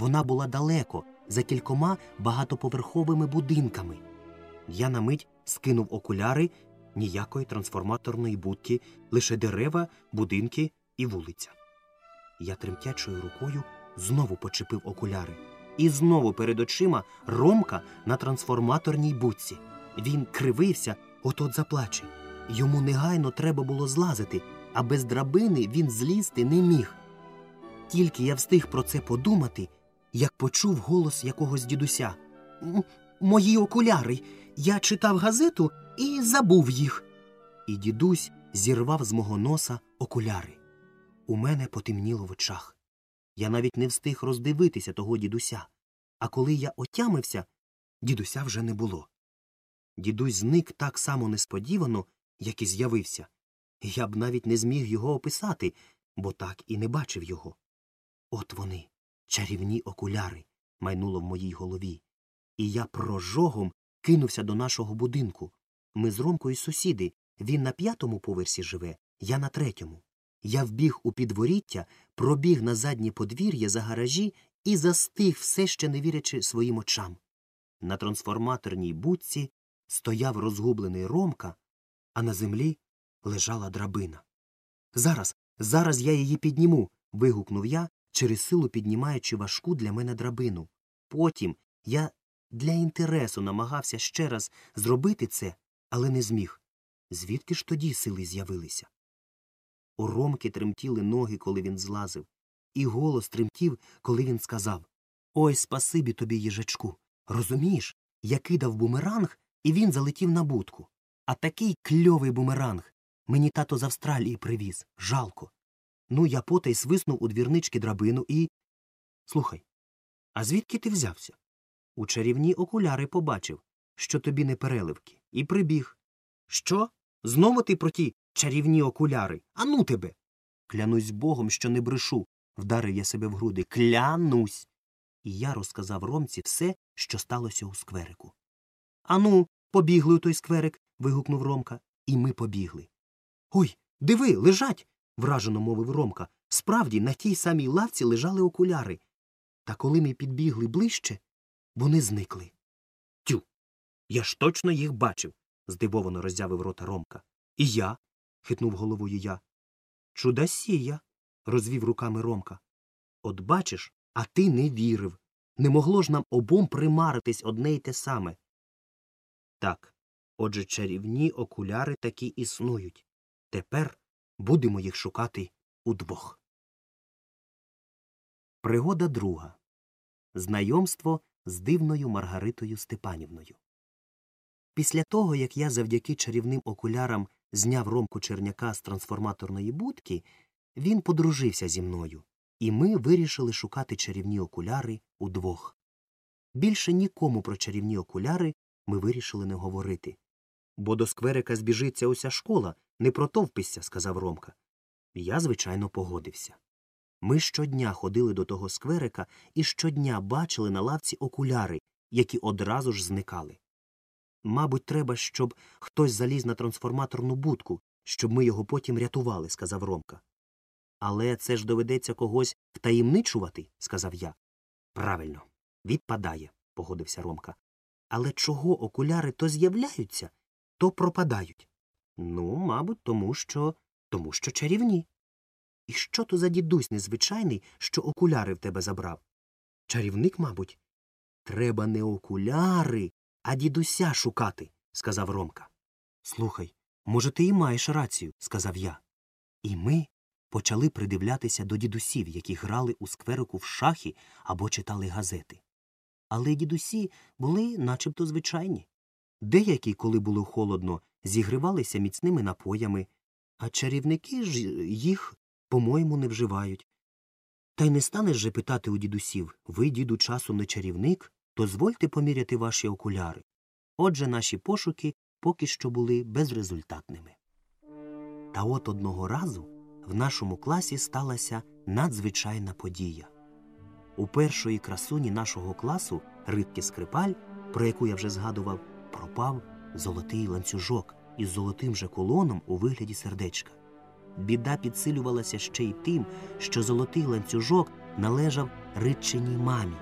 Вона була далеко, за кількома багатоповерховими будинками. Я на мить скинув окуляри ніякої трансформаторної будки, лише дерева, будинки і вулиця. Я тремтячою рукою знову почепив окуляри. І знову перед очима Ромка на трансформаторній будці. Він кривився, от-от заплаче. Йому негайно треба було злазити, а без драбини він злізти не міг. Тільки я встиг про це подумати, як почув голос якогось дідуся. Мої окуляри. Я читав газету і забув їх. І дідусь зірвав з мого носа окуляри. У мене потемніло в очах. Я навіть не встиг роздивитися того дідуся. А коли я отямився, дідуся вже не було. Дідусь зник так само несподівано, як і з'явився. Я б навіть не зміг його описати, бо так і не бачив його. От вони, чарівні окуляри, майнуло в моїй голові. І я прожогом кинувся до нашого будинку. Ми з Ромкою сусіди. Він на п'ятому поверсі живе, я на третьому. Я вбіг у підворіття, пробіг на заднє подвір'я за гаражі і застиг, все ще не вірячи своїм очам. На трансформаторній будці стояв розгублений Ромка, а на землі лежала драбина. Зараз, зараз я її підніму. вигукнув я, через силу піднімаючи важку для мене драбину. Потім я для інтересу намагався ще раз зробити це, але не зміг. Звідки ж тоді сили з'явилися? У Ромки тремтіли ноги, коли він злазив, і голос тремтів, коли він сказав Ой, спасибі тобі, їжачку. Розумієш, я кидав бумеранг, і він залетів на будку. А такий кльовий бумеранг. Мені тато з Австралії привіз. Жалко. Ну, я потай свиснув у двірнички драбину і. Слухай, а звідки ти взявся? У чарівні окуляри побачив, що тобі не переливки, і прибіг. Що? Знову ти про ті чарівні окуляри? Ану тебе. Клянусь богом, що не брешу, вдарив я себе в груди. Клянусь. І я розказав Ромці все, що сталося у скверику. Ану, побігли у той скверик. вигукнув Ромка, і ми побігли. Ой, диви, лежать. Вражено мовив Ромка. Справді, на тій самій лавці лежали окуляри. Та коли ми підбігли ближче, вони зникли. Тю. Я ж точно їх бачив, здивовано роззявив рота Ромка. І я. хитнув головою я. Чудасія. розвів руками Ромка. От бачиш, а ти не вірив. Не могло ж нам обом примаритись одне й те саме. Так, отже, чарівні окуляри таки існують. Тепер будемо їх шукати удвох. Пригода друга. Знайомство з дивною Маргаритою Степанівною. Після того, як я завдяки чарівним окулярам зняв Ромку Черняка з трансформаторної будки, він подружився зі мною, і ми вирішили шукати чарівні окуляри удвох. Більше нікому про чарівні окуляри ми вирішили не говорити. Бо до скверика збіжиться уся школа, не протовпися, сказав Ромка. Я, звичайно, погодився. Ми щодня ходили до того скверика і щодня бачили на лавці окуляри, які одразу ж зникали. Мабуть, треба, щоб хтось заліз на трансформаторну будку, щоб ми його потім рятували, сказав Ромка. Але це ж доведеться когось втаємничувати, сказав я. Правильно, відпадає, погодився Ромка. Але чого окуляри то з'являються, то пропадають? Ну, мабуть, тому що. тому що чарівні. І що то за дідусь незвичайний, що окуляри в тебе забрав? Чарівник, мабуть. Треба не окуляри, а дідуся шукати, сказав Ромка. Слухай, може, ти і маєш рацію, сказав я. І ми почали придивлятися до дідусів, які грали у скверику в шахи або читали газети. Але дідусі були начебто звичайні. Деякі, коли було холодно, зігрівалися міцними напоями, а чарівники ж їх, по-моєму, не вживають. Та й не станеш же питати у дідусів ви, діду, часом не чарівник, дозвольте поміряти ваші окуляри. Отже, наші пошуки поки що були безрезультатними. Та от одного разу в нашому класі сталася надзвичайна подія. У першої красуні нашого класу Ритки Скрипаль, про яку я вже згадував, пропав золотий ланцюжок із золотим же колоном у вигляді сердечка. Біда підсилювалася ще й тим, що золотий ланцюжок належав ридчиній мамі.